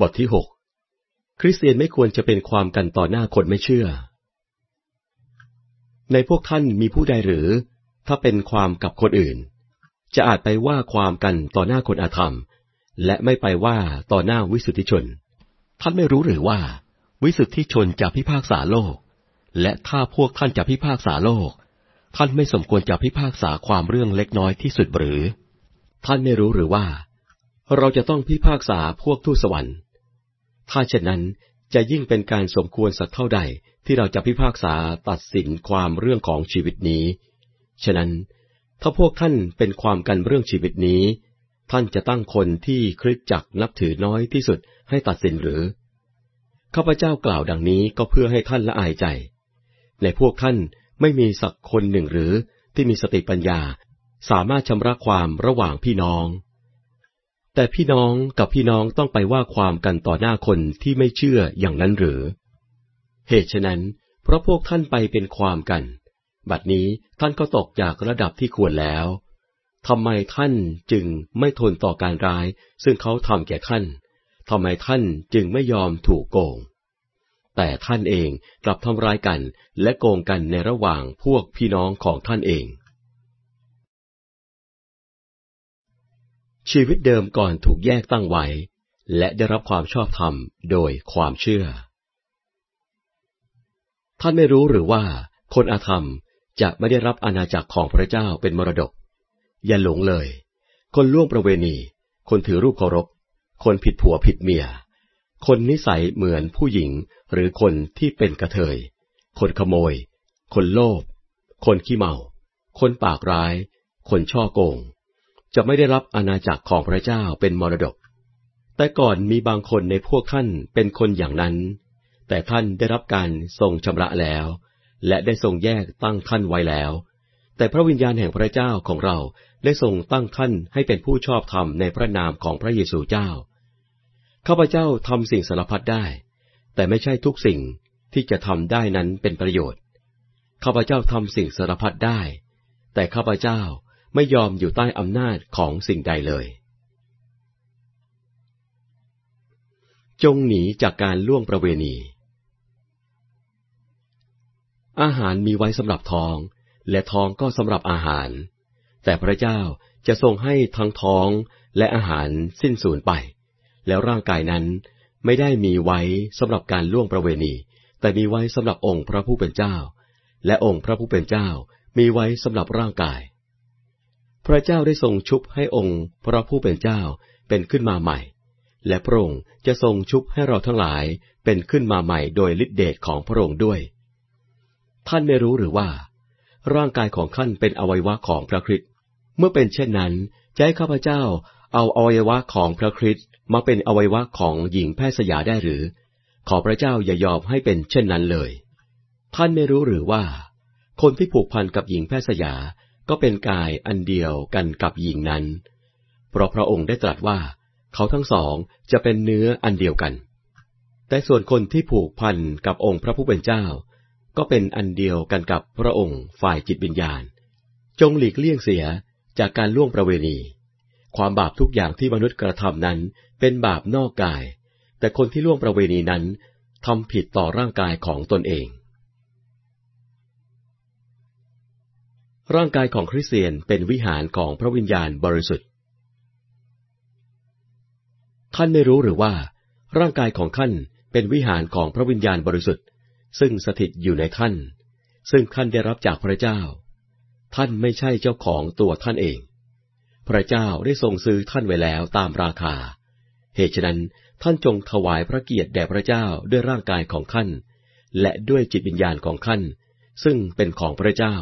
บทที่หกคริสเตียนไม่ควรจะเป็นความกันต่อหน้าคนไม่เชื่อ ในพวกท่านมีผู้ใดหรือ ถ้าเป็นความกับคนอื่น จะอาจไปว่าความกันต่อหน้าคนอาธรรม และไม่ไปว่าต่อหน้าวิสุทธิชน ท่านไม่รู้หรือว่า วิสุทธิชนจะพิพากษาโลก และถ้าพวกท่านจะพิพากษาโลก ท่านไม่สมควรจะพิพากษาความเรื่องเล็กน้อยที่สุดหรือ ท่านไม่รู้หรือว่า เราจะต้องพิพากษาพวกทูตสวรรค์ ถ้าเช่นนั้นจะยิ่งเป็นการสมควรสักเท่าใดที่เราจะพิพากษาตัดสินความเรื่องของชีวิตนี้ ฉะนั้น ถ้าพวกท่านเป็นความกันเรื่องชีวิตนี้ ท่านจะตั้งคนที่คริสจักนับถือน้อยที่สุดให้ตัดสินหรือ ข้าพเจ้ากล่าวดังนี้ก็เพื่อให้ท่านละอายใจ ในพวกท่านไม่มีสักคนหนึ่งหรือที่มีสติปัญญาสามารถชำระความระหว่างพี่น้อง แต่พี่น้องกับพี่น้องต้องไปว่าความกันต่อหน้าคนที่ไม่เชื่ออย่างนั้นหรือ เหตุฉะนั้น เพราะพวกท่านไปเป็นความกัน บัดนี้ท่านก็ตกจากระดับที่ควรแล้วทำไมท่านจึงไม่ทนต่อการร้าย ซึ่งเขาทำแก่ท่านทำไมท่านจึงไม่ยอมถูกโกง แต่ท่านเองกลับทำร้ายกันและโกงกันในระหว่างพวกพี่น้องของท่านเอง ชีวิตเดิมก่อนถูกแยกตั้งไว้ และได้รับความชอบธรรมโดยความเชื่อ ท่านไม่รู้หรือว่า คนอาธรรมจะไม่ได้รับอาณาจักรของพระเจ้าเป็นมรดก อย่าหลงเลย คนล่วงประเวณี คนถือรูปเคารพ คนผิดผัวผิดเมีย คนนิสัยเหมือนผู้หญิงหรือคนที่เป็นกระเทย คนขโมย คนโลภ คนขี้เมา คนปากร้าย คนช่อโกง จะไม่ได้รับอาณาจักรของพระเจ้าเป็นมรดก แต่ก่อนมีบางคนในพวกท่านเป็นคนอย่างนั้น แต่ท่านได้รับการทรงชำระแล้ว และได้ทรงแยกตั้งท่านไว้แล้ว แต่พระวิญญาณแห่งพระเจ้าของเราได้ทรงตั้งท่านให้เป็นผู้ชอบธรรมในพระนามของพระเยซูเจ้า ข้าพเจ้าทำสิ่งสารพัดได้ แต่ไม่ใช่ทุกสิ่งที่จะทำได้นั้นเป็นประโยชน์ ข้าพเจ้าทำสิ่งสารพัดได้ แต่ข้าพเจ้า ไม่ยอมอยู่ใต้อำนาจของสิ่งใดเลย จงหนีจากการล่วงประเวณี อาหารมีไว้สำหรับท้อง และท้องก็สำหรับอาหาร แต่พระเจ้าจะทรงให้ทั้งท้องและอาหารสิ้นสูญไป แล้วร่างกายนั้นไม่ได้มีไว้สำหรับการล่วงประเวณี แต่มีไว้สำหรับองค์พระผู้เป็นเจ้า และองค์พระผู้เป็นเจ้ามีไว้สำหรับร่างกาย พระเจ้าได้ทรงชุบให้องค์ พระผู้เป็นเจ้าเป็นขึ้นมาใหม่ และพระองค์จะทรงชุบให้เราทั้งหลายเป็นขึ้นมาใหม่โดยฤทธิเดชของพระองค์ด้วย ท่านไม่รู้หรือว่า ร่างกายของท่านเป็นอวัยวะของพระคริสต์เมื่อเป็นเช่นนั้นจะให้ข้าพเจ้าเอาอวัยวะของพระคริสต์มาเป็นอวัยวะของหญิงแพทย์สยาได้หรือ ขอพระเจ้าอย่ายอมให้เป็นเช่นนั้นเลย ท่านไม่รู้หรือว่า คนที่ผูกพันกับหญิงแพทย์สยา ก็เป็นกายอันเดียวกันกับหญิงนั้น เพราะพระองค์ได้ตรัสว่า เขาทั้งสองจะเป็นเนื้ออันเดียวกัน แต่ส่วนคนที่ผูกพันกับองค์พระผู้เป็นเจ้า ก็เป็นอันเดียวกันกับพระองค์ฝ่ายจิตวิญญาณ จงหลีกเลี่ยงเสียจากการล่วงประเวณี ความบาปทุกอย่างที่มนุษย์กระทำนั้นเป็นบาปนอกกาย แต่คนที่ล่วงประเวณีนั้นทำผิดต่อร่างกายของตนเอง ร่างกายของคริสเตียนเป็นวิหารของพระวิญญาณบริสุทธิ์ ท่านไม่รู้หรือว่า ร่างกายของท่านเป็นวิหารของพระวิญญาณบริสุทธิ์ ซึ่งสถิตอยู่ในท่าน ซึ่งท่านได้รับจากพระเจ้า ท่านไม่ใช่เจ้าของตัวท่านเอง พระเจ้าได้ทรงซื้อท่านไว้แล้วตามราคา เหตุฉะนั้นท่านจงถวายพระเกียรติแด่พระเจ้าด้วยร่างกายของท่าน และด้วยจิตวิญญาณของท่าน ซึ่งเป็นของพระเจ้า